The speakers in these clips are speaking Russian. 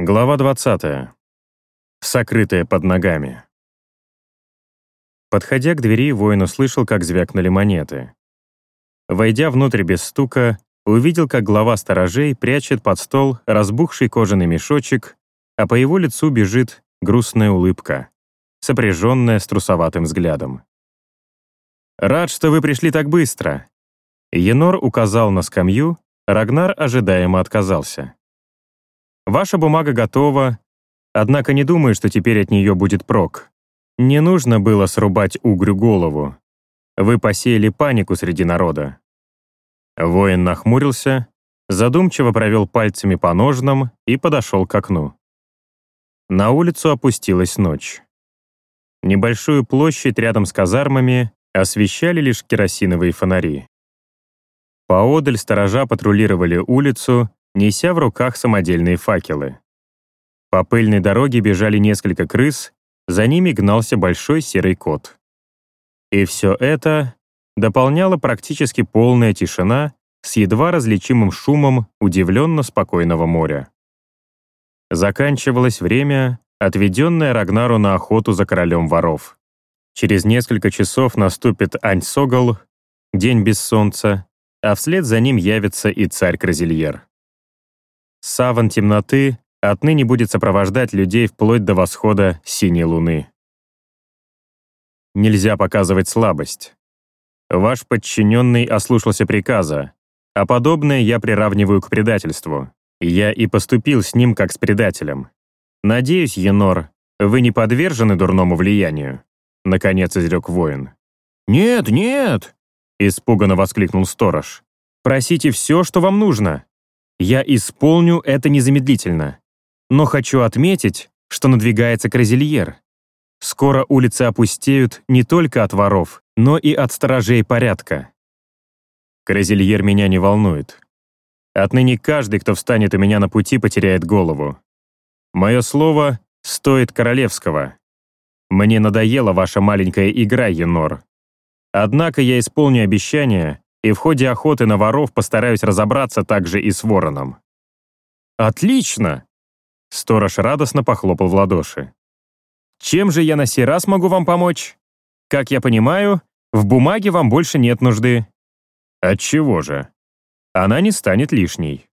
Глава 20. Сокрытая под ногами. Подходя к двери, воин услышал, как звякнули монеты. Войдя внутрь без стука, увидел, как глава сторожей прячет под стол разбухший кожаный мешочек, а по его лицу бежит грустная улыбка, сопряженная с трусоватым взглядом. «Рад, что вы пришли так быстро!» Енор указал на скамью, Рагнар ожидаемо отказался. «Ваша бумага готова, однако не думаю, что теперь от нее будет прок. Не нужно было срубать угрю голову. Вы посеяли панику среди народа». Воин нахмурился, задумчиво провел пальцами по ножнам и подошел к окну. На улицу опустилась ночь. Небольшую площадь рядом с казармами освещали лишь керосиновые фонари. Поодаль сторожа патрулировали улицу, неся в руках самодельные факелы. По пыльной дороге бежали несколько крыс, за ними гнался большой серый кот. И все это дополняла практически полная тишина с едва различимым шумом удивленно спокойного моря. Заканчивалось время, отведенное Рагнару на охоту за королем воров. Через несколько часов наступит Ань-Согол, день без солнца, а вслед за ним явится и царь Кразильер. Саван темноты отныне будет сопровождать людей вплоть до восхода синей луны. Нельзя показывать слабость. Ваш подчиненный ослушался приказа, а подобное я приравниваю к предательству. Я и поступил с ним как с предателем. Надеюсь, Енор, вы не подвержены дурному влиянию. Наконец изрек воин. «Нет, нет!» — испуганно воскликнул сторож. «Просите все, что вам нужно. Я исполню это незамедлительно. Но хочу отметить, что надвигается Кразильер. Скоро улицы опустеют не только от воров, но и от сторожей порядка. Кразильер меня не волнует. Отныне каждый, кто встанет у меня на пути, потеряет голову. Мое слово стоит королевского. Мне надоела ваша маленькая игра, Енор. Однако я исполню обещание, и в ходе охоты на воров постараюсь разобраться также и с вороном». «Отлично!» Сторож радостно похлопал в ладоши. «Чем же я на сей раз могу вам помочь? Как я понимаю, в бумаге вам больше нет нужды». «Отчего же? Она не станет лишней».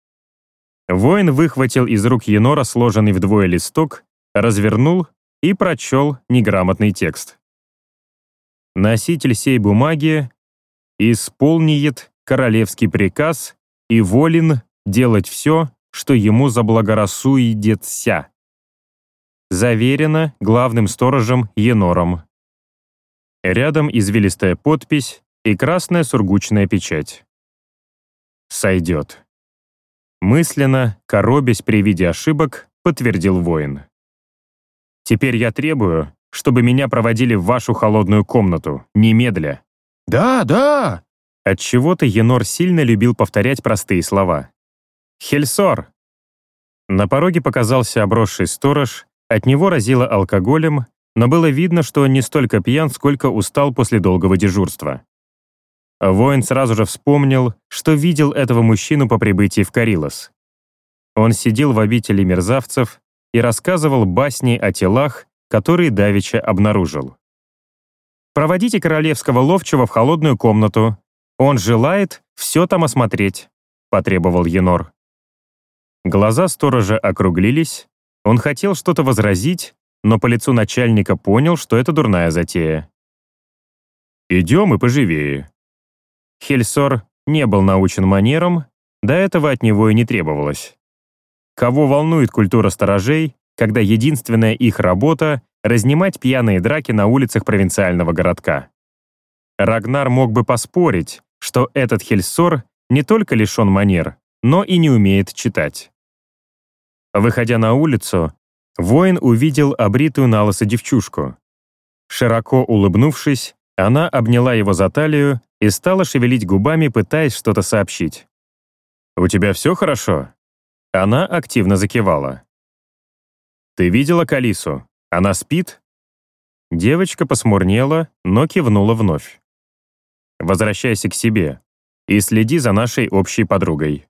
Воин выхватил из рук Енора сложенный вдвое листок, развернул и прочел неграмотный текст. Носитель сей бумаги исполнит королевский приказ и волен делать все, что ему заблагорассудится. Заверено главным сторожем Енором. Рядом извилистая подпись и красная сургучная печать. Сойдет. Мысленно, коробясь при виде ошибок, подтвердил воин. Теперь я требую, чтобы меня проводили в вашу холодную комнату, немедля». «Да, да!» Отчего-то Енор сильно любил повторять простые слова. «Хельсор!» На пороге показался обросший сторож, от него разило алкоголем, но было видно, что он не столько пьян, сколько устал после долгого дежурства. Воин сразу же вспомнил, что видел этого мужчину по прибытии в Карилос. Он сидел в обители мерзавцев, и рассказывал басни о телах, которые Давича обнаружил. «Проводите королевского ловчего в холодную комнату. Он желает все там осмотреть», — потребовал Енор. Глаза сторожа округлились, он хотел что-то возразить, но по лицу начальника понял, что это дурная затея. «Идем и поживее». Хельсор не был научен манерам, до этого от него и не требовалось. Кого волнует культура сторожей, когда единственная их работа — разнимать пьяные драки на улицах провинциального городка? Рагнар мог бы поспорить, что этот Хельсор не только лишен манер, но и не умеет читать. Выходя на улицу, воин увидел обритую на девчушку. Широко улыбнувшись, она обняла его за талию и стала шевелить губами, пытаясь что-то сообщить. «У тебя все хорошо?» Она активно закивала. «Ты видела Калису? Она спит?» Девочка посмурнела, но кивнула вновь. «Возвращайся к себе и следи за нашей общей подругой».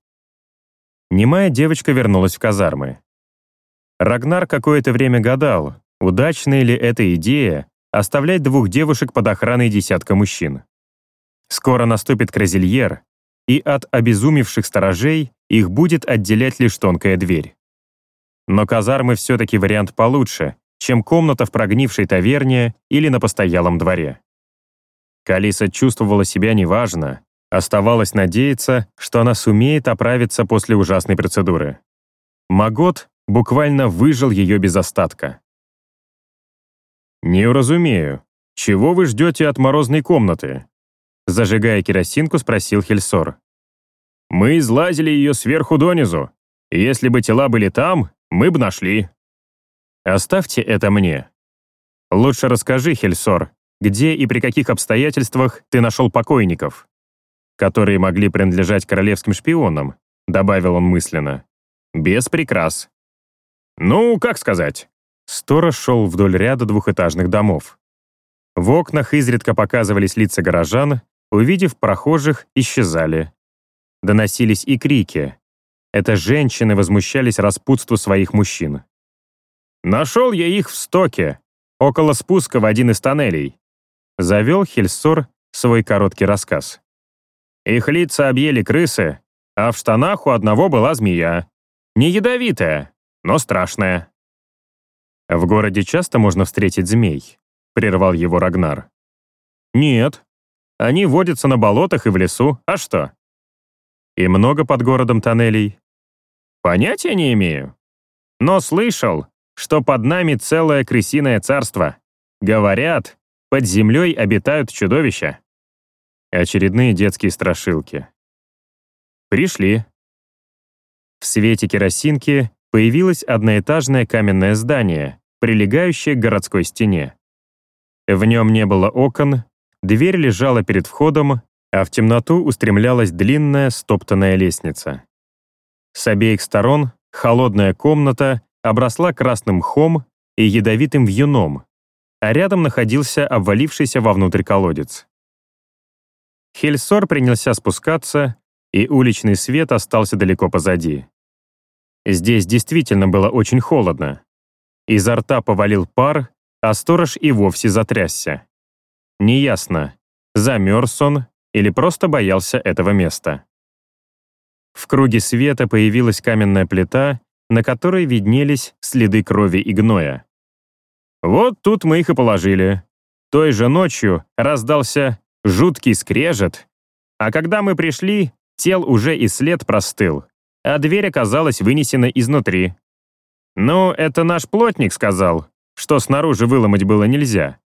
Немая девочка вернулась в казармы. Рагнар какое-то время гадал, удачная ли эта идея оставлять двух девушек под охраной десятка мужчин. Скоро наступит Кразильер, и от обезумевших сторожей их будет отделять лишь тонкая дверь. Но казармы все-таки вариант получше, чем комната в прогнившей таверне или на постоялом дворе. Калиса чувствовала себя неважно, оставалось надеяться, что она сумеет оправиться после ужасной процедуры. Магот буквально выжил ее без остатка. «Не уразумею, чего вы ждете от морозной комнаты?» Зажигая керосинку, спросил Хельсор. «Мы излазили ее сверху донизу. Если бы тела были там, мы бы нашли». «Оставьте это мне. Лучше расскажи, Хельсор, где и при каких обстоятельствах ты нашел покойников, которые могли принадлежать королевским шпионам», добавил он мысленно. «Без прикрас». «Ну, как сказать?» Сторож шел вдоль ряда двухэтажных домов. В окнах изредка показывались лица горожан, увидев прохожих, исчезали. Доносились и крики. Это женщины возмущались распутству своих мужчин. «Нашел я их в стоке, около спуска в один из тоннелей», завел Хельсор свой короткий рассказ. Их лица объели крысы, а в штанах у одного была змея. Не ядовитая, но страшная. «В городе часто можно встретить змей», — прервал его Рагнар. «Нет. Они водятся на болотах и в лесу. А что?» «И много под городом тоннелей?» «Понятия не имею. Но слышал, что под нами целое крысиное царство. Говорят, под землей обитают чудовища». Очередные детские страшилки. Пришли. В свете керосинки появилось одноэтажное каменное здание, прилегающее к городской стене. В нем не было окон, дверь лежала перед входом, а в темноту устремлялась длинная стоптанная лестница. С обеих сторон холодная комната обросла красным мхом и ядовитым вьюном, а рядом находился обвалившийся вовнутрь колодец. Хельсор принялся спускаться, и уличный свет остался далеко позади. Здесь действительно было очень холодно. Изо рта повалил пар, а сторож и вовсе затрясся. Неясно, замерз он или просто боялся этого места. В круге света появилась каменная плита, на которой виднелись следы крови и гноя. Вот тут мы их и положили. Той же ночью раздался жуткий скрежет, а когда мы пришли, тел уже и след простыл а дверь оказалась вынесена изнутри. «Ну, это наш плотник сказал, что снаружи выломать было нельзя.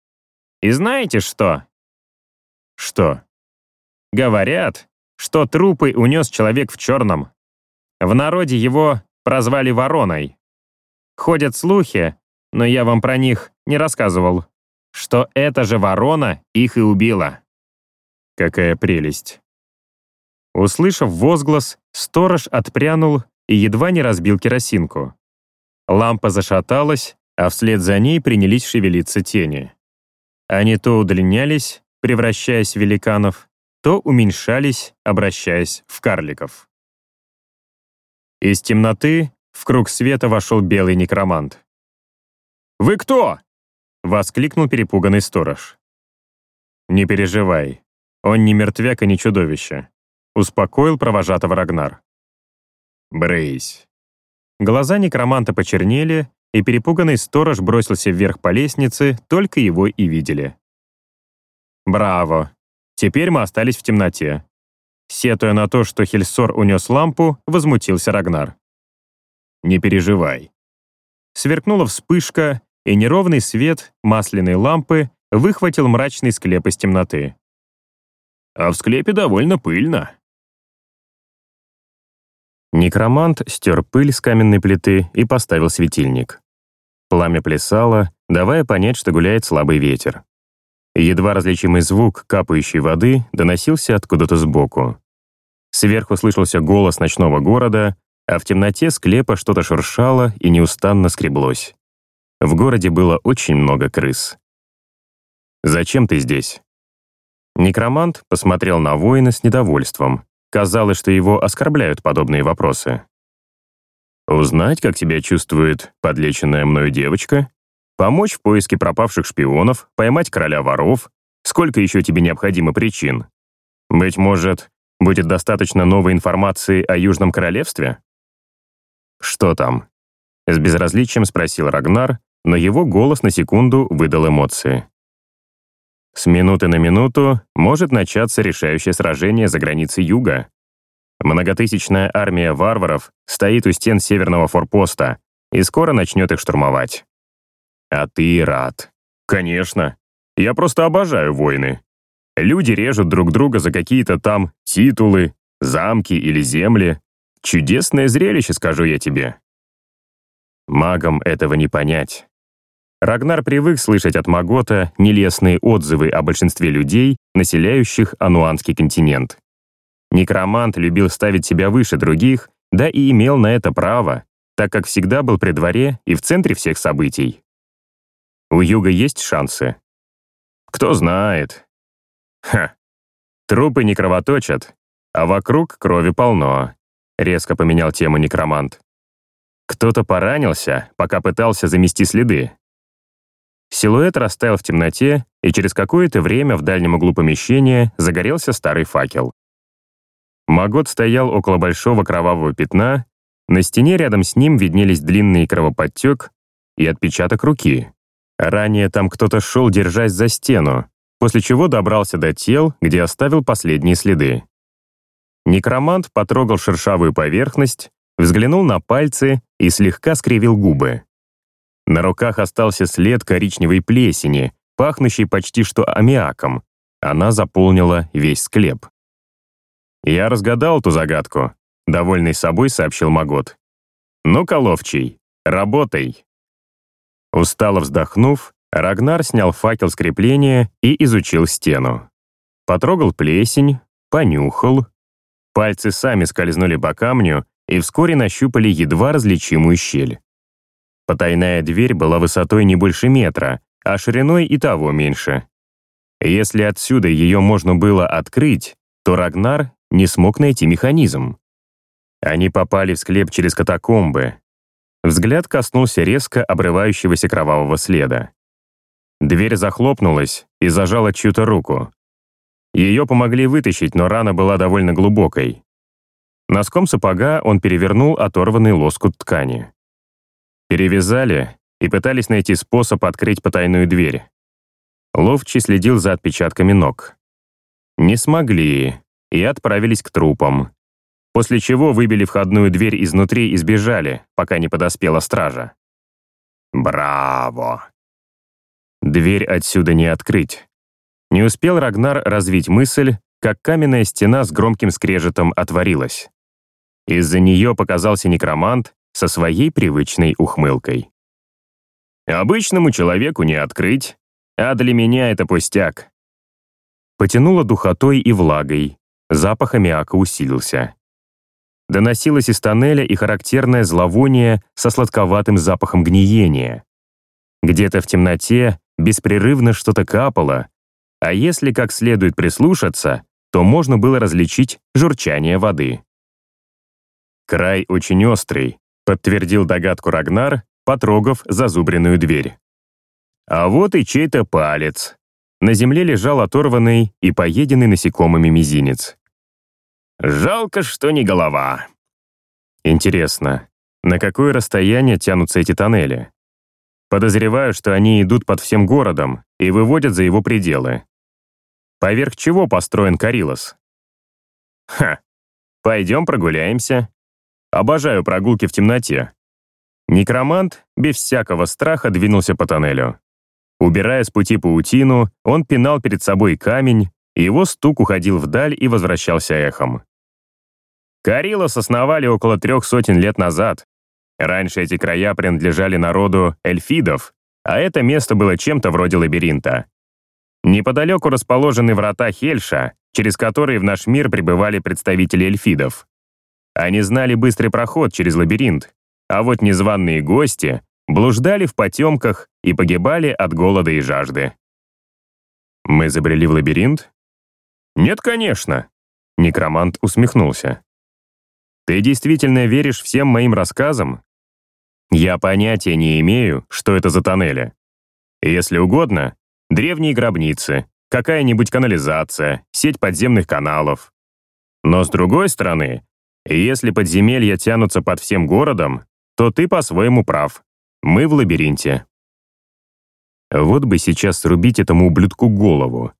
И знаете что?» «Что?» «Говорят, что трупы унес человек в черном. В народе его прозвали Вороной. Ходят слухи, но я вам про них не рассказывал, что эта же ворона их и убила». Какая прелесть. Услышав возглас, сторож отпрянул и едва не разбил керосинку. Лампа зашаталась, а вслед за ней принялись шевелиться тени. Они то удлинялись, превращаясь в великанов, то уменьшались, обращаясь в карликов. Из темноты в круг света вошел белый некромант. «Вы кто?» — воскликнул перепуганный сторож. «Не переживай, он не мертвяк и не чудовище. Успокоил провожатого Рагнар. «Брысь». Глаза некроманта почернели, и перепуганный сторож бросился вверх по лестнице, только его и видели. «Браво! Теперь мы остались в темноте». Сетуя на то, что Хельсор унес лампу, возмутился Рагнар. «Не переживай». Сверкнула вспышка, и неровный свет масляной лампы выхватил мрачный склеп из темноты. «А в склепе довольно пыльно», Некромант стер пыль с каменной плиты и поставил светильник. Пламя плясало, давая понять, что гуляет слабый ветер. Едва различимый звук капающей воды доносился откуда-то сбоку. Сверху слышался голос ночного города, а в темноте склепа что-то шуршало и неустанно скреблось. В городе было очень много крыс. «Зачем ты здесь?» Некромант посмотрел на воина с недовольством, Казалось, что его оскорбляют подобные вопросы. Узнать, как себя чувствует подлеченная мною девочка? Помочь в поиске пропавших шпионов, поймать короля воров? Сколько еще тебе необходимо причин? Быть может, будет достаточно новой информации о Южном Королевстве? Что там? С безразличием спросил Рагнар, но его голос на секунду выдал эмоции. С минуты на минуту может начаться решающее сражение за границей юга. Многотысячная армия варваров стоит у стен северного форпоста и скоро начнет их штурмовать. А ты рад. Конечно. Я просто обожаю войны. Люди режут друг друга за какие-то там титулы, замки или земли. Чудесное зрелище, скажу я тебе. Магам этого не понять. Рагнар привык слышать от Магота нелестные отзывы о большинстве людей, населяющих Ануанский континент. Некромант любил ставить себя выше других, да и имел на это право, так как всегда был при дворе и в центре всех событий. У Юга есть шансы? Кто знает. Ха. Трупы не кровоточат, а вокруг крови полно. Резко поменял тему некромант. Кто-то поранился, пока пытался замести следы. Силуэт растаял в темноте, и через какое-то время в дальнем углу помещения загорелся старый факел. Магот стоял около большого кровавого пятна, на стене рядом с ним виднелись длинный кровоподтек и отпечаток руки. Ранее там кто-то шел, держась за стену, после чего добрался до тел, где оставил последние следы. Некромант потрогал шершавую поверхность, взглянул на пальцы и слегка скривил губы. На руках остался след коричневой плесени, пахнущей почти что аммиаком. Она заполнила весь склеп. «Я разгадал ту загадку», — довольный собой сообщил Магот. «Ну-ка, ловчий, работай». Устало вздохнув, Рагнар снял факел с крепления и изучил стену. Потрогал плесень, понюхал. Пальцы сами скользнули по камню и вскоре нащупали едва различимую щель. Потайная дверь была высотой не больше метра, а шириной и того меньше. Если отсюда ее можно было открыть, то Рагнар не смог найти механизм. Они попали в склеп через катакомбы. Взгляд коснулся резко обрывающегося кровавого следа. Дверь захлопнулась и зажала чью-то руку. Ее помогли вытащить, но рана была довольно глубокой. Носком сапога он перевернул оторванный лоскут ткани. Перевязали и пытались найти способ открыть потайную дверь. Ловчий следил за отпечатками ног. Не смогли и отправились к трупам. После чего выбили входную дверь изнутри и сбежали, пока не подоспела стража. Браво! Дверь отсюда не открыть. Не успел Рагнар развить мысль, как каменная стена с громким скрежетом отворилась. Из-за нее показался некромант со своей привычной ухмылкой. «Обычному человеку не открыть, а для меня это пустяк». Потянуло духотой и влагой, запах аммиака усилился. Доносилось из тоннеля и характерное зловоние со сладковатым запахом гниения. Где-то в темноте беспрерывно что-то капало, а если как следует прислушаться, то можно было различить журчание воды. «Край очень острый», — подтвердил догадку Рагнар, потрогав зазубренную дверь. А вот и чей-то палец. На земле лежал оторванный и поеденный насекомыми мизинец. Жалко, что не голова. Интересно, на какое расстояние тянутся эти тоннели? Подозреваю, что они идут под всем городом и выводят за его пределы. Поверх чего построен Карилос? Ха, пойдем прогуляемся. Обожаю прогулки в темноте. Некромант без всякого страха двинулся по тоннелю. Убирая с пути паутину, он пинал перед собой камень, его стук уходил вдаль и возвращался эхом. Карилос основали около трех сотен лет назад. Раньше эти края принадлежали народу эльфидов, а это место было чем-то вроде лабиринта. Неподалеку расположены врата Хельша, через которые в наш мир прибывали представители эльфидов. Они знали быстрый проход через лабиринт, а вот незваные гости блуждали в потемках и погибали от голода и жажды. «Мы забрели в лабиринт?» «Нет, конечно», — некромант усмехнулся. Ты действительно веришь всем моим рассказам? Я понятия не имею, что это за тоннели. Если угодно, древние гробницы, какая-нибудь канализация, сеть подземных каналов. Но с другой стороны, если подземелья тянутся под всем городом, то ты по-своему прав. Мы в лабиринте. Вот бы сейчас срубить этому ублюдку голову.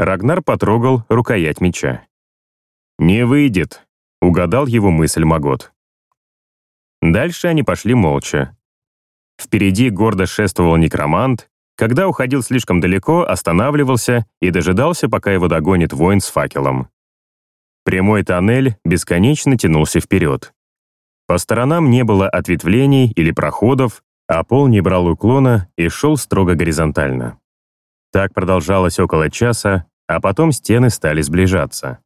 Рагнар потрогал рукоять меча. «Не выйдет», — угадал его мысль Магот. Дальше они пошли молча. Впереди гордо шествовал некромант, когда уходил слишком далеко, останавливался и дожидался, пока его догонит воин с факелом. Прямой тоннель бесконечно тянулся вперед. По сторонам не было ответвлений или проходов, а пол не брал уклона и шел строго горизонтально. Так продолжалось около часа, а потом стены стали сближаться.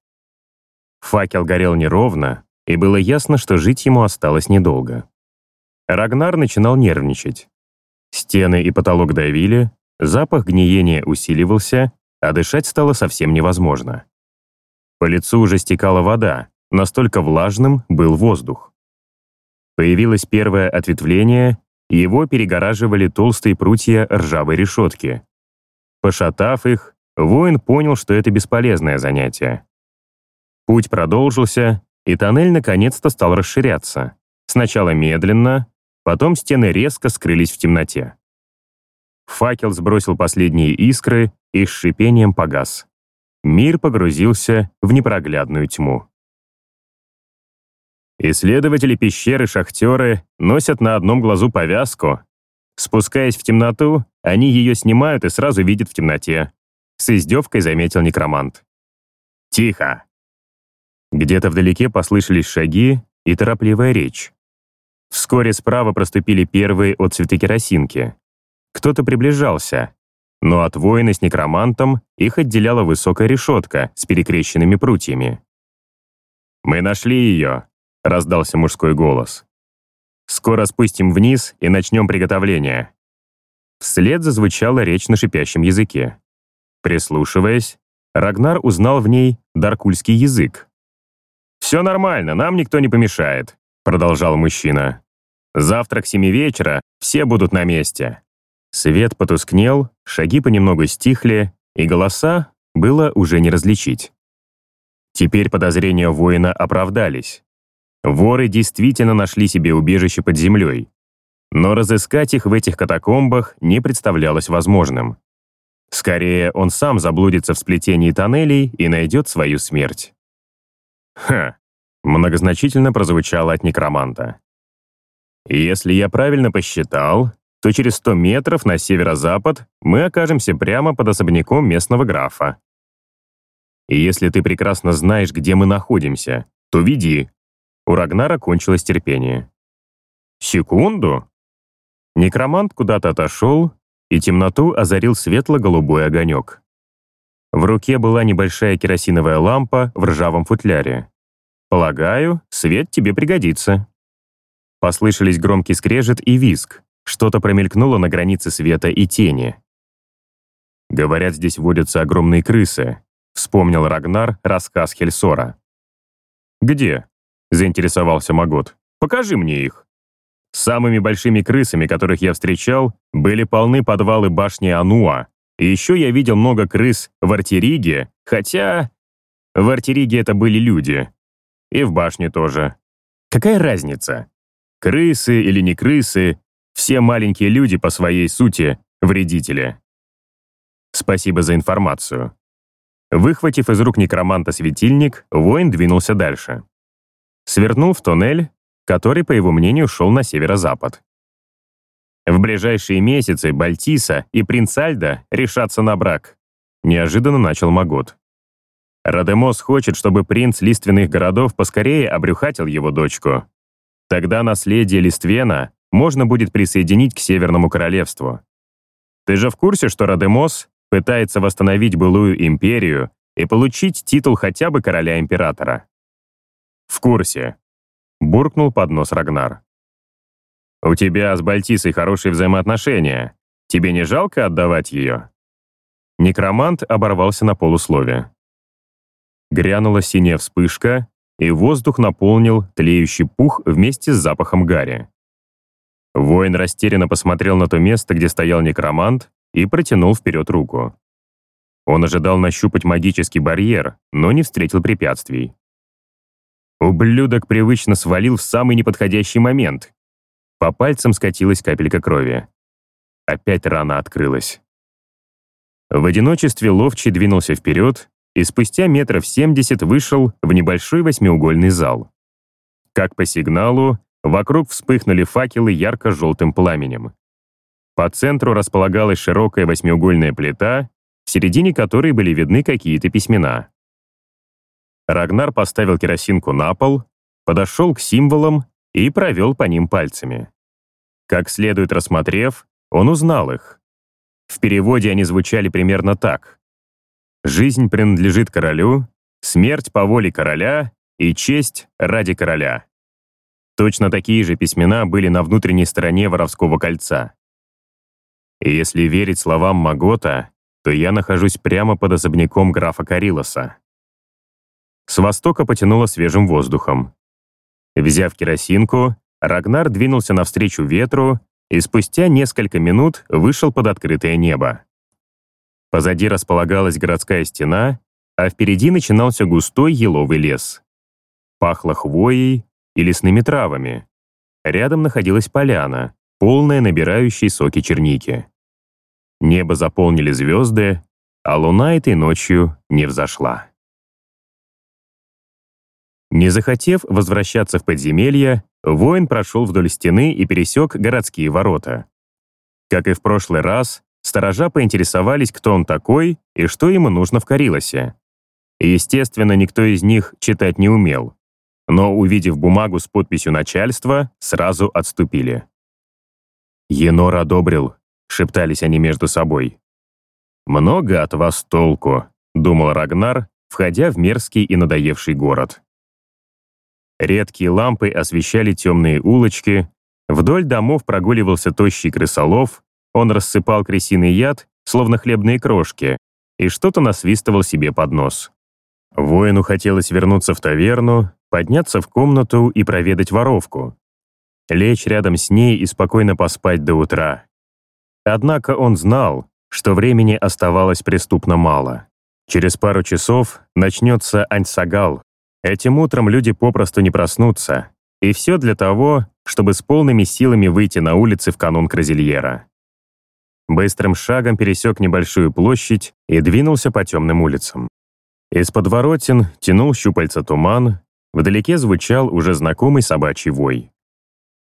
Факел горел неровно, и было ясно, что жить ему осталось недолго. Рагнар начинал нервничать. Стены и потолок давили, запах гниения усиливался, а дышать стало совсем невозможно. По лицу уже стекала вода, настолько влажным был воздух. Появилось первое ответвление, его перегораживали толстые прутья ржавой решетки. Пошатав их, воин понял, что это бесполезное занятие. Путь продолжился, и тоннель наконец-то стал расширяться. Сначала медленно, потом стены резко скрылись в темноте. Факел сбросил последние искры и с шипением погас. Мир погрузился в непроглядную тьму. Исследователи пещеры шахтеры носят на одном глазу повязку. Спускаясь в темноту, они ее снимают и сразу видят в темноте. С издевкой заметил некромант. «Тихо!» Где-то вдалеке послышались шаги и торопливая речь. Вскоре справа проступили первые отцветы керосинки. Кто-то приближался, но от воина с некромантом их отделяла высокая решетка с перекрещенными прутьями. «Мы нашли ее», — раздался мужской голос. «Скоро спустим вниз и начнем приготовление». Вслед зазвучала речь на шипящем языке. Прислушиваясь, Рагнар узнал в ней даркульский язык. «Все нормально, нам никто не помешает», — продолжал мужчина. «Завтра к семи вечера все будут на месте». Свет потускнел, шаги понемногу стихли, и голоса было уже не различить. Теперь подозрения воина оправдались. Воры действительно нашли себе убежище под землей. Но разыскать их в этих катакомбах не представлялось возможным. Скорее, он сам заблудится в сплетении тоннелей и найдет свою смерть. «Ха!» — многозначительно прозвучало от некроманта. «Если я правильно посчитал, то через 100 метров на северо-запад мы окажемся прямо под особняком местного графа. И если ты прекрасно знаешь, где мы находимся, то веди». У Рагнара кончилось терпение. «Секунду!» Некромант куда-то отошел, и темноту озарил светло-голубой огонек. В руке была небольшая керосиновая лампа в ржавом футляре. «Полагаю, свет тебе пригодится». Послышались громкий скрежет и визг. Что-то промелькнуло на границе света и тени. «Говорят, здесь водятся огромные крысы», — вспомнил Рагнар рассказ Хельсора. «Где?» — заинтересовался Магот. «Покажи мне их». Самыми большими крысами, которых я встречал, были полны подвалы башни Ануа, и еще я видел много крыс в Артериге, хотя... В Артериге это были люди. И в башне тоже. Какая разница? Крысы или не крысы, все маленькие люди по своей сути — вредители. Спасибо за информацию. Выхватив из рук некроманта светильник, воин двинулся дальше. Свернул в туннель, который, по его мнению, шел на северо-запад. В ближайшие месяцы Бальтиса и принц Альда решатся на брак. Неожиданно начал Магот. Радемос хочет, чтобы принц лиственных городов поскорее обрюхатил его дочку. Тогда наследие Листвена можно будет присоединить к Северному Королевству. Ты же в курсе, что Радемос пытается восстановить былую империю и получить титул хотя бы короля-императора? В курсе. Буркнул под нос Рагнар. «У тебя с Бальтисой хорошие взаимоотношения. Тебе не жалко отдавать ее?» Некромант оборвался на полуслове. Грянула синяя вспышка, и воздух наполнил тлеющий пух вместе с запахом гари. Воин растерянно посмотрел на то место, где стоял некромант, и протянул вперед руку. Он ожидал нащупать магический барьер, но не встретил препятствий. Ублюдок привычно свалил в самый неподходящий момент. По пальцам скатилась капелька крови. Опять рана открылась. В одиночестве Ловчий двинулся вперед и спустя метров семьдесят вышел в небольшой восьмиугольный зал. Как по сигналу, вокруг вспыхнули факелы ярко-желтым пламенем. По центру располагалась широкая восьмиугольная плита, в середине которой были видны какие-то письмена. Рагнар поставил керосинку на пол, подошел к символам и провел по ним пальцами. Как следует рассмотрев, он узнал их. В переводе они звучали примерно так. «Жизнь принадлежит королю, смерть по воле короля и честь ради короля». Точно такие же письмена были на внутренней стороне воровского кольца. И если верить словам Магота, то я нахожусь прямо под особняком графа Карилоса. С востока потянуло свежим воздухом. Взяв керосинку, Рагнар двинулся навстречу ветру и спустя несколько минут вышел под открытое небо. Позади располагалась городская стена, а впереди начинался густой еловый лес. Пахло хвоей и лесными травами. Рядом находилась поляна, полная набирающей соки черники. Небо заполнили звезды, а луна этой ночью не взошла. Не захотев возвращаться в подземелье, воин прошел вдоль стены и пересек городские ворота. Как и в прошлый раз, сторожа поинтересовались, кто он такой и что ему нужно в Карилосе. Естественно, никто из них читать не умел. Но, увидев бумагу с подписью начальства, сразу отступили. «Енор одобрил», — шептались они между собой. «Много от вас толку», — думал Рагнар, входя в мерзкий и надоевший город. Редкие лампы освещали темные улочки, вдоль домов прогуливался тощий крысолов, он рассыпал крысиный яд, словно хлебные крошки, и что-то насвистывал себе под нос. Воину хотелось вернуться в таверну, подняться в комнату и проведать воровку. Лечь рядом с ней и спокойно поспать до утра. Однако он знал, что времени оставалось преступно мало. Через пару часов начнется Аньсагал, Этим утром люди попросту не проснутся. И все для того, чтобы с полными силами выйти на улицы в канун Кразильера. Быстрым шагом пересек небольшую площадь и двинулся по темным улицам. Из подворотен тянул щупальца туман, вдалеке звучал уже знакомый собачий вой.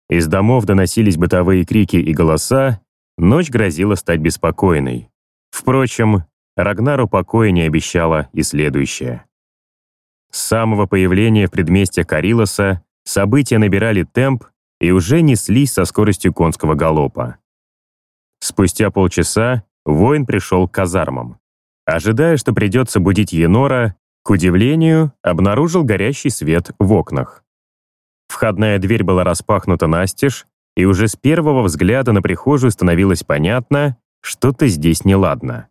Из домов доносились бытовые крики и голоса, ночь грозила стать беспокойной. Впрочем, Рагнару покоя не обещала и следующее. С самого появления в предместье Карилоса события набирали темп и уже неслись со скоростью конского галопа. Спустя полчаса воин пришел к казармам. Ожидая, что придется будить Енора, к удивлению, обнаружил горящий свет в окнах. Входная дверь была распахнута настежь, и уже с первого взгляда на прихожую становилось понятно, что-то здесь неладно.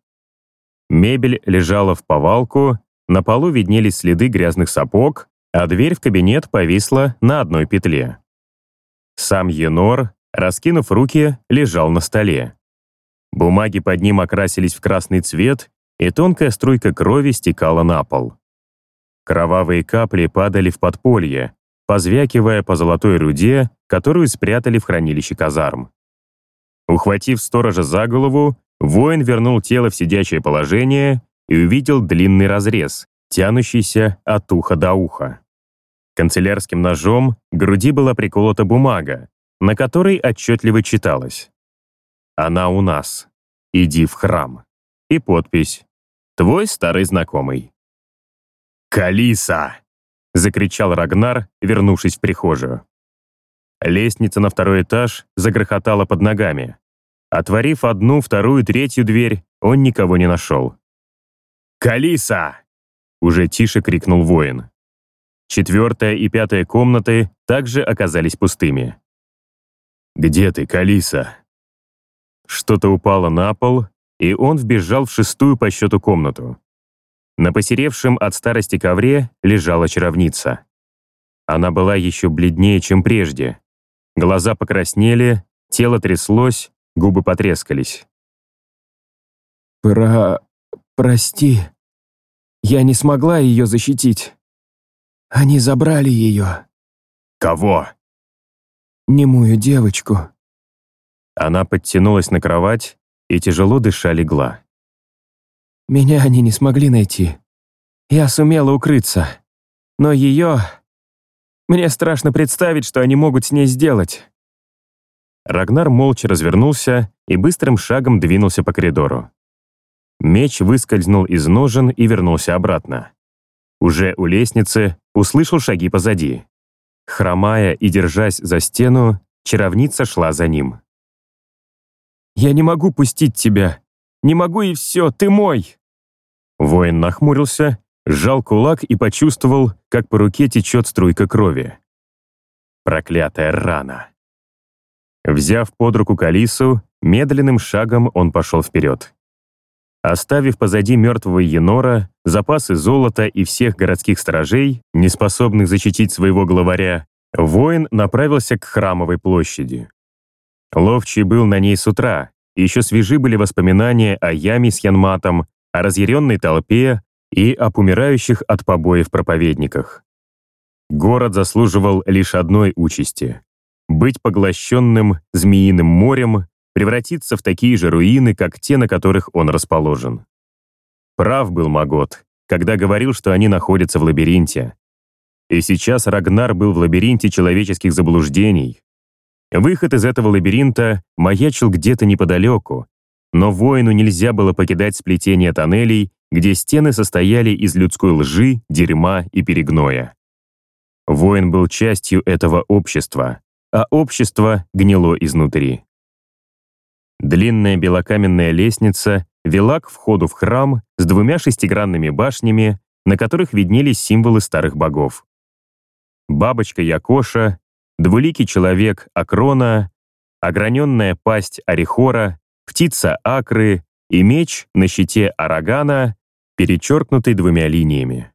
Мебель лежала в повалку, на полу виднелись следы грязных сапог, а дверь в кабинет повисла на одной петле. Сам Енор, раскинув руки, лежал на столе. Бумаги под ним окрасились в красный цвет, и тонкая струйка крови стекала на пол. Кровавые капли падали в подполье, позвякивая по золотой руде, которую спрятали в хранилище казарм. Ухватив сторожа за голову, воин вернул тело в сидячее положение и увидел длинный разрез, тянущийся от уха до уха. Канцелярским ножом к груди была приколота бумага, на которой отчетливо читалось «Она у нас. Иди в храм». И подпись «Твой старый знакомый». «Калиса!» — закричал Рагнар, вернувшись в прихожую. Лестница на второй этаж загрохотала под ногами. Отворив одну, вторую, третью дверь, он никого не нашел. «Калиса!» — уже тише крикнул воин. Четвертая и пятая комнаты также оказались пустыми. «Где ты, Калиса?» Что-то упало на пол, и он вбежал в шестую по счету комнату. На посеревшем от старости ковре лежала чаровница. Она была еще бледнее, чем прежде. Глаза покраснели, тело тряслось, губы потрескались. «Про... прости. Я не смогла ее защитить. Они забрали ее». «Кого?» «Немую девочку». Она подтянулась на кровать, и тяжело дыша легла. «Меня они не смогли найти. Я сумела укрыться. Но ее... Мне страшно представить, что они могут с ней сделать». Рагнар молча развернулся и быстрым шагом двинулся по коридору. Меч выскользнул из ножен и вернулся обратно. Уже у лестницы услышал шаги позади. Хромая и держась за стену, чаровница шла за ним. «Я не могу пустить тебя. Не могу и все, ты мой!» Воин нахмурился, сжал кулак и почувствовал, как по руке течет струйка крови. Проклятая рана. Взяв под руку Калису, медленным шагом он пошел вперед. Оставив позади мертвого енора, запасы золота и всех городских сторожей, не способных защитить своего главаря, воин направился к храмовой площади. Ловчий был на ней с утра, и еще свежи были воспоминания о яме с янматом, о разъяренной толпе и о умирающих от побоев проповедниках. Город заслуживал лишь одной участи — быть поглощенным змеиным морем превратиться в такие же руины, как те, на которых он расположен. Прав был Магот, когда говорил, что они находятся в лабиринте. И сейчас Рагнар был в лабиринте человеческих заблуждений. Выход из этого лабиринта маячил где-то неподалеку, но воину нельзя было покидать сплетение тоннелей, где стены состояли из людской лжи, дерьма и перегноя. Воин был частью этого общества, а общество гнило изнутри. Длинная белокаменная лестница вела к входу в храм с двумя шестигранными башнями, на которых виднелись символы старых богов. Бабочка Якоша, двуликий человек Акрона, ограненная пасть Орихора, птица Акры и меч на щите Арагана, перечеркнутый двумя линиями.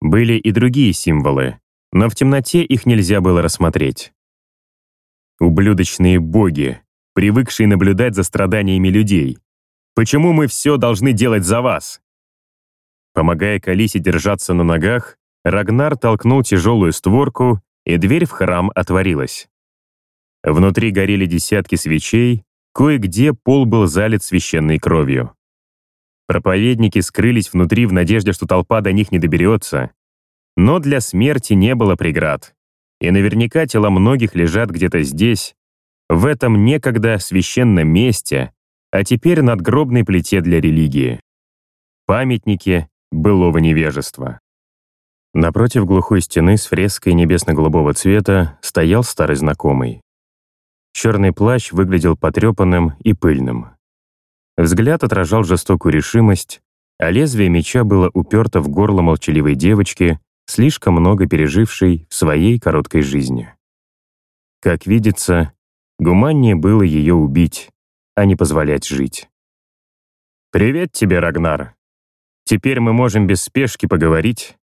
Были и другие символы, но в темноте их нельзя было рассмотреть. Ублюдочные боги, привыкший наблюдать за страданиями людей. Почему мы все должны делать за вас? Помогая Калисе держаться на ногах, Рагнар толкнул тяжелую створку, и дверь в храм отворилась. Внутри горели десятки свечей, кое-где пол был залит священной кровью. Проповедники скрылись внутри в надежде, что толпа до них не доберется. Но для смерти не было преград. И наверняка тела многих лежат где-то здесь, в этом некогда священном месте, а теперь надгробной плите для религии. Памятники былого невежества. Напротив глухой стены с фреской небесно-голубого цвета стоял старый знакомый. Черный плащ выглядел потрепанным и пыльным. Взгляд отражал жестокую решимость, а лезвие меча было уперто в горло молчаливой девочки, слишком много пережившей в своей короткой жизни. Как видится, Гуманнее было ее убить, а не позволять жить. «Привет тебе, Рагнар. Теперь мы можем без спешки поговорить.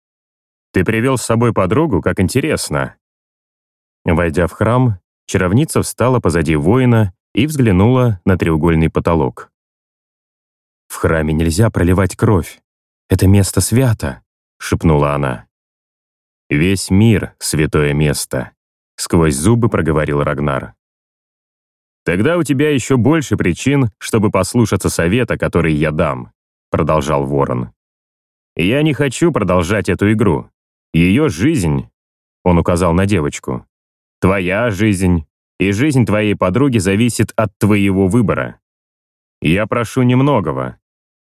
Ты привел с собой подругу, как интересно». Войдя в храм, чаровница встала позади воина и взглянула на треугольный потолок. «В храме нельзя проливать кровь. Это место свято», — шепнула она. «Весь мир — святое место», — сквозь зубы проговорил Рагнар. «Тогда у тебя еще больше причин, чтобы послушаться совета, который я дам», продолжал Ворон. «Я не хочу продолжать эту игру. Ее жизнь...» Он указал на девочку. «Твоя жизнь и жизнь твоей подруги зависит от твоего выбора. Я прошу немногого.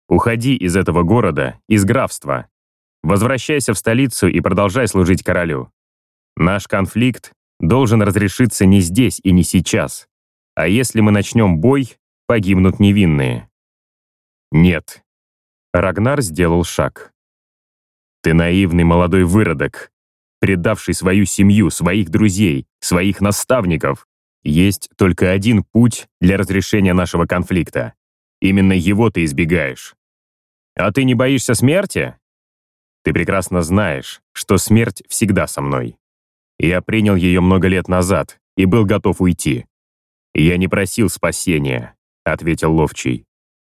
Уходи из этого города, из графства. Возвращайся в столицу и продолжай служить королю. Наш конфликт должен разрешиться не здесь и не сейчас. А если мы начнем бой, погибнут невинные. Нет. Рагнар сделал шаг. Ты наивный молодой выродок, предавший свою семью, своих друзей, своих наставников. Есть только один путь для разрешения нашего конфликта. Именно его ты избегаешь. А ты не боишься смерти? Ты прекрасно знаешь, что смерть всегда со мной. Я принял ее много лет назад и был готов уйти. Я не просил спасения, ответил Ловчий.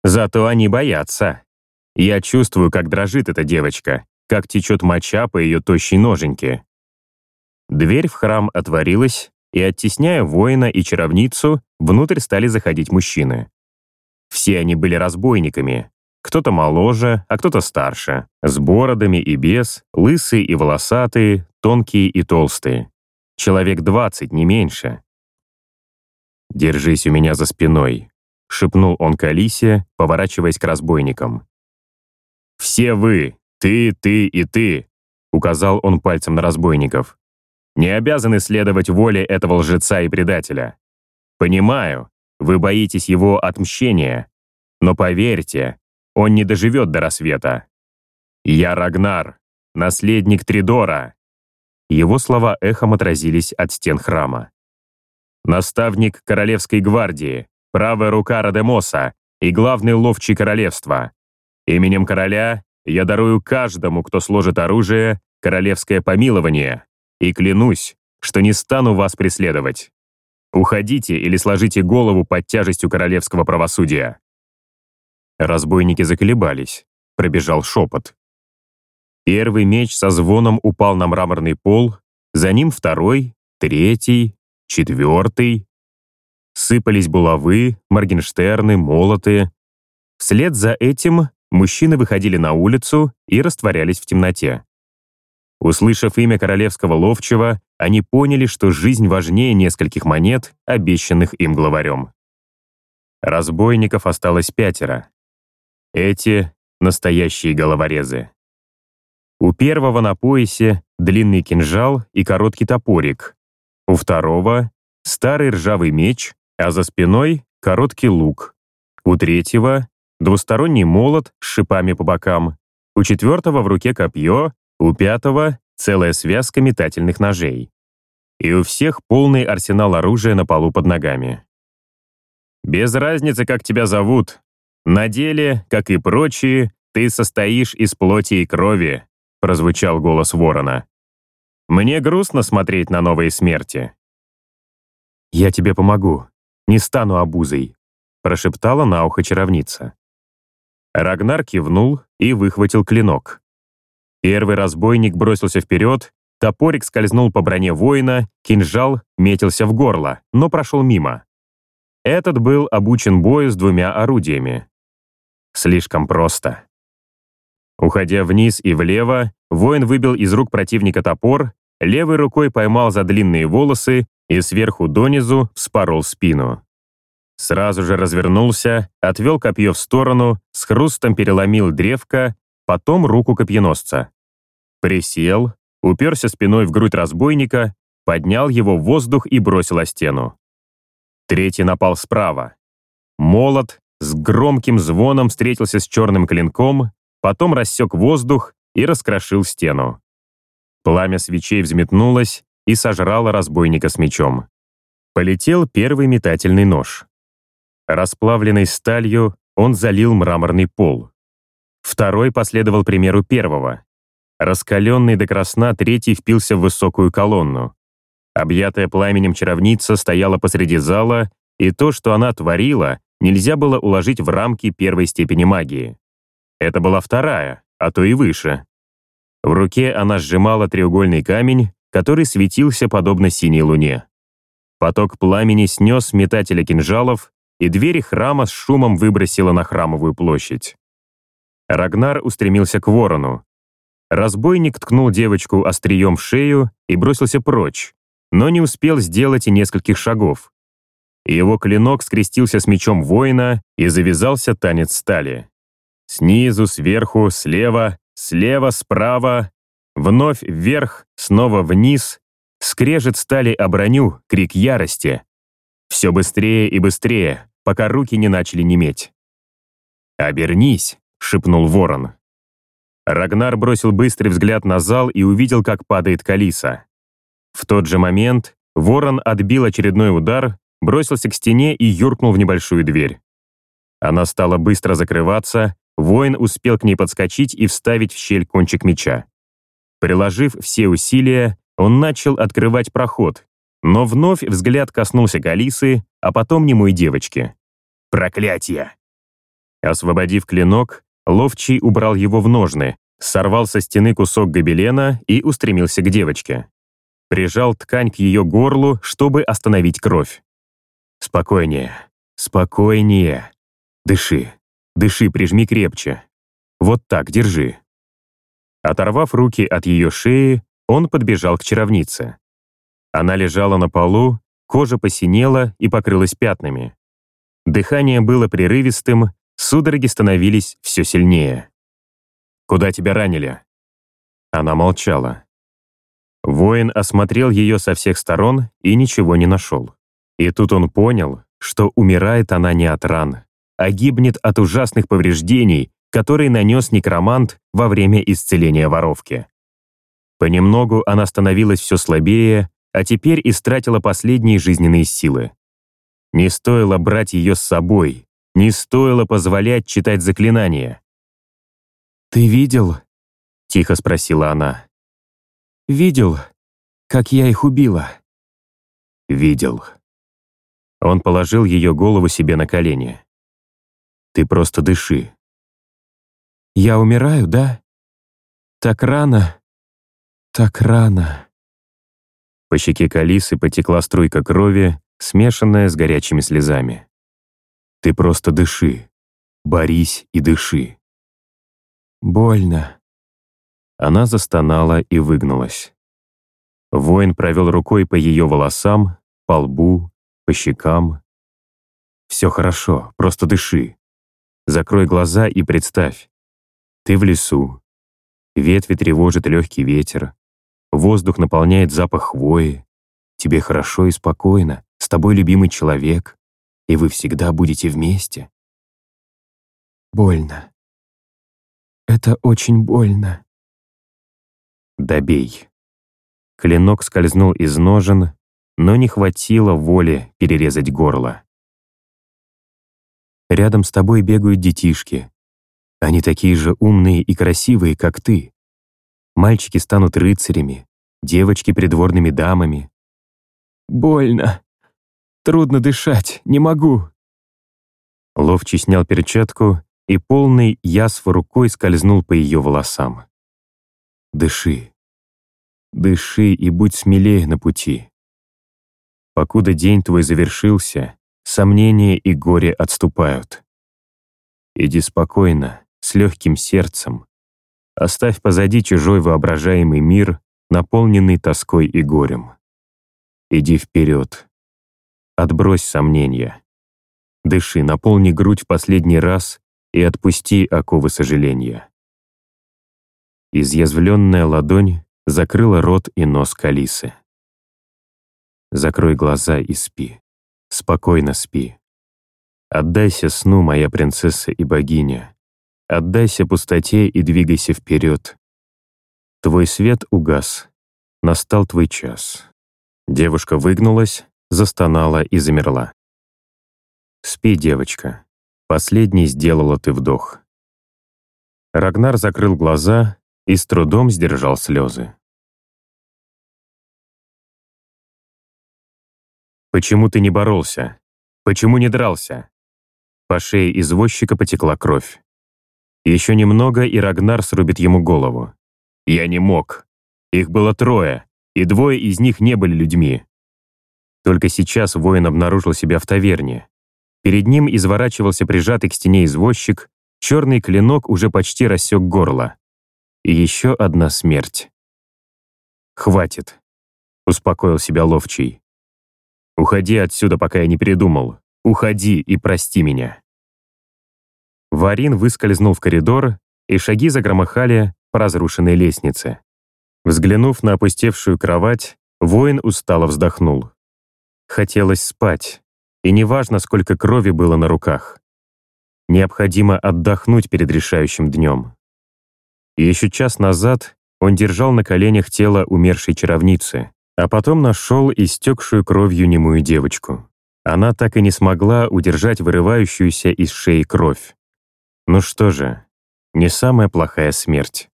Зато они боятся. Я чувствую, как дрожит эта девочка, как течет моча по ее тощей ноженьке. Дверь в храм отворилась, и, оттесняя воина и чаровницу, внутрь стали заходить мужчины. Все они были разбойниками, кто-то моложе, а кто-то старше, с бородами и без, лысые и волосатые, тонкие и толстые. Человек двадцать, не меньше. «Держись у меня за спиной», — шепнул он к Алисе, поворачиваясь к разбойникам. «Все вы, ты, ты и ты», — указал он пальцем на разбойников, «не обязаны следовать воле этого лжеца и предателя. Понимаю, вы боитесь его отмщения, но поверьте, он не доживет до рассвета. Я Рагнар, наследник Тридора». Его слова эхом отразились от стен храма. «Наставник Королевской гвардии, правая рука Радемоса и главный ловчий королевства. Именем короля я дарую каждому, кто сложит оружие, королевское помилование, и клянусь, что не стану вас преследовать. Уходите или сложите голову под тяжестью королевского правосудия. Разбойники заколебались. Пробежал шепот. Первый меч со звоном упал на мраморный пол, за ним второй, третий, четвертый. Сыпались булавы, моргенштерны, молоты. Вслед за этим мужчины выходили на улицу и растворялись в темноте. Услышав имя королевского ловчего, они поняли, что жизнь важнее нескольких монет, обещанных им главарем. Разбойников осталось пятеро. Эти — настоящие головорезы. У первого на поясе длинный кинжал и короткий топорик. У второго — старый ржавый меч, а за спиной — короткий лук. У третьего — двусторонний молот с шипами по бокам. У четвертого в руке копье, у пятого — целая связка метательных ножей. И у всех полный арсенал оружия на полу под ногами. «Без разницы, как тебя зовут», «На деле, как и прочие, ты состоишь из плоти и крови», прозвучал голос ворона. «Мне грустно смотреть на новые смерти». «Я тебе помогу, не стану обузой», прошептала на ухо чаровница. Рагнар кивнул и выхватил клинок. Первый разбойник бросился вперед, топорик скользнул по броне воина, кинжал метился в горло, но прошел мимо. Этот был обучен бою с двумя орудиями. Слишком просто. Уходя вниз и влево, воин выбил из рук противника топор, левой рукой поймал за длинные волосы и сверху донизу вспорол спину. Сразу же развернулся, отвел копье в сторону, с хрустом переломил древко, потом руку копьеносца. Присел, уперся спиной в грудь разбойника, поднял его в воздух и бросил о стену. Третий напал справа. Молот, с громким звоном встретился с черным клинком, потом рассек воздух и раскрошил стену. Пламя свечей взметнулось и сожрало разбойника с мечом. Полетел первый метательный нож. Расплавленный сталью, он залил мраморный пол. Второй последовал примеру первого. Раскаленный до красна, третий впился в высокую колонну. Объятая пламенем чаровница стояла посреди зала, и то, что она творила, нельзя было уложить в рамки первой степени магии. Это была вторая, а то и выше. В руке она сжимала треугольный камень, который светился подобно синей луне. Поток пламени снес метателя кинжалов, и двери храма с шумом выбросила на храмовую площадь. Рагнар устремился к ворону. Разбойник ткнул девочку острием в шею и бросился прочь, но не успел сделать и нескольких шагов его клинок скрестился с мечом воина, и завязался танец стали. Снизу, сверху, слева, слева, справа, вновь вверх, снова вниз, скрежет стали о броню, крик ярости. Все быстрее и быстрее, пока руки не начали неметь. «Обернись», — шепнул ворон. Рагнар бросил быстрый взгляд на зал и увидел, как падает Калиса. В тот же момент ворон отбил очередной удар, бросился к стене и юркнул в небольшую дверь. Она стала быстро закрываться, воин успел к ней подскочить и вставить в щель кончик меча. Приложив все усилия, Он начал открывать проход, но вновь взгляд коснулся Галисы, а потом немой девочки. «Проклятие!» Освободив клинок, Ловчий убрал его в ножны, сорвал со стены кусок гобелена и устремился к девочке. Прижал ткань к ее горлу, чтобы остановить кровь. «Спокойнее, спокойнее. Дыши, дыши, прижми крепче. Вот так, держи». Оторвав руки от ее шеи, он подбежал к чаровнице. Она лежала на полу, кожа посинела и покрылась пятнами. Дыхание было прерывистым, судороги становились все сильнее. «Куда тебя ранили?» Она молчала. Воин осмотрел ее со всех сторон и ничего не нашел. И тут он понял, что умирает она не от ран, а гибнет от ужасных повреждений, которые нанес некромант во время исцеления воровки. Понемногу она становилась все слабее, а теперь истратила последние жизненные силы. Не стоило брать ее с собой, не стоило позволять читать заклинания. «Ты видел?» — тихо спросила она. «Видел, как я их убила?» «Видел». Он положил ее голову себе на колени. «Ты просто дыши». «Я умираю, да? Так рано, так рано». По щеке Калисы потекла струйка крови, смешанная с горячими слезами. «Ты просто дыши. Борись и дыши». «Больно». Она застонала и выгнулась. Воин провел рукой по ее волосам, по лбу, по щекам. «Все хорошо, просто дыши. Закрой глаза и представь. Ты в лесу. Ветви тревожит легкий ветер. Воздух наполняет запах хвои. Тебе хорошо и спокойно, с тобой любимый человек, и вы всегда будете вместе. Больно. Это очень больно. Добей. Клинок скользнул из ножен, но не хватило воли перерезать горло. Рядом с тобой бегают детишки. Они такие же умные и красивые, как ты. Мальчики станут рыцарями, девочки — придворными дамами. Больно. Трудно дышать, не могу. Ловчий снял перчатку и полный язв рукой скользнул по ее волосам. Дыши. Дыши и будь смелее на пути. Покуда день твой завершился, сомнения и горе отступают. Иди спокойно, с легким сердцем, Оставь позади чужой воображаемый мир, наполненный тоской и горем. Иди вперед. Отбрось сомнения. Дыши, наполни грудь в последний раз и отпусти оковы сожаления. Изъязвленная ладонь закрыла рот и нос Калисы. Закрой глаза и спи. Спокойно спи. Отдайся сну, моя принцесса и богиня. Отдайся пустоте и двигайся вперед. Твой свет угас. Настал твой час. Девушка выгнулась, застонала и замерла. Спи, девочка. Последний сделала ты вдох. Рагнар закрыл глаза и с трудом сдержал слезы. «Почему ты не боролся? Почему не дрался?» По шее извозчика потекла кровь. Еще немного, и Рагнар срубит ему голову. Я не мог. Их было трое, и двое из них не были людьми. Только сейчас воин обнаружил себя в таверне. Перед ним изворачивался прижатый к стене извозчик, черный клинок уже почти рассек горло. И еще одна смерть. «Хватит», — успокоил себя ловчий. «Уходи отсюда, пока я не передумал. Уходи и прости меня». Варин выскользнул в коридор, и шаги загромыхали по разрушенной лестнице. Взглянув на опустевшую кровать, воин устало вздохнул. Хотелось спать, и неважно, сколько крови было на руках. Необходимо отдохнуть перед решающим днем. Еще час назад он держал на коленях тело умершей чаровницы, а потом нашел истекшую кровью немую девочку. Она так и не смогла удержать вырывающуюся из шеи кровь. Ну что же, не самая плохая смерть.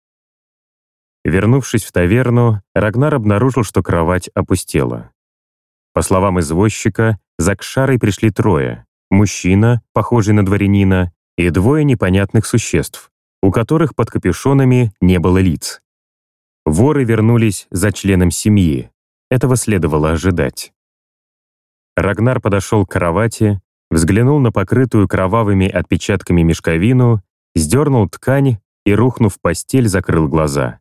Вернувшись в таверну, Рагнар обнаружил, что кровать опустела. По словам извозчика, за Кшарой пришли трое. Мужчина, похожий на дворянина, и двое непонятных существ, у которых под капюшонами не было лиц. Воры вернулись за членом семьи. Этого следовало ожидать. Рагнар подошел к кровати, взглянул на покрытую кровавыми отпечатками мешковину, сдернул ткань и, рухнув в постель, закрыл глаза.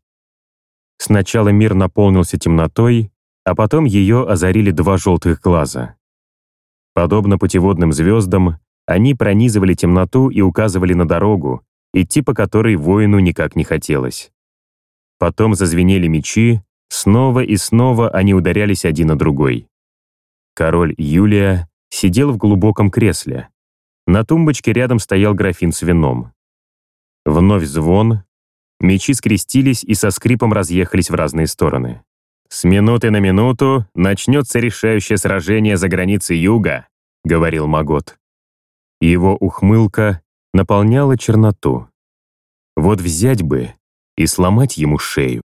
Сначала мир наполнился темнотой, а потом ее озарили два желтых глаза. Подобно путеводным звездам, они пронизывали темноту и указывали на дорогу, идти по которой воину никак не хотелось. Потом зазвенели мечи, снова и снова они ударялись один на другой. Король Юлия сидел в глубоком кресле. На тумбочке рядом стоял графин с вином. Вновь звон, мечи скрестились и со скрипом разъехались в разные стороны. «С минуты на минуту начнется решающее сражение за границей юга», — говорил Магот. Его ухмылка наполняла черноту. Вот взять бы и сломать ему шею.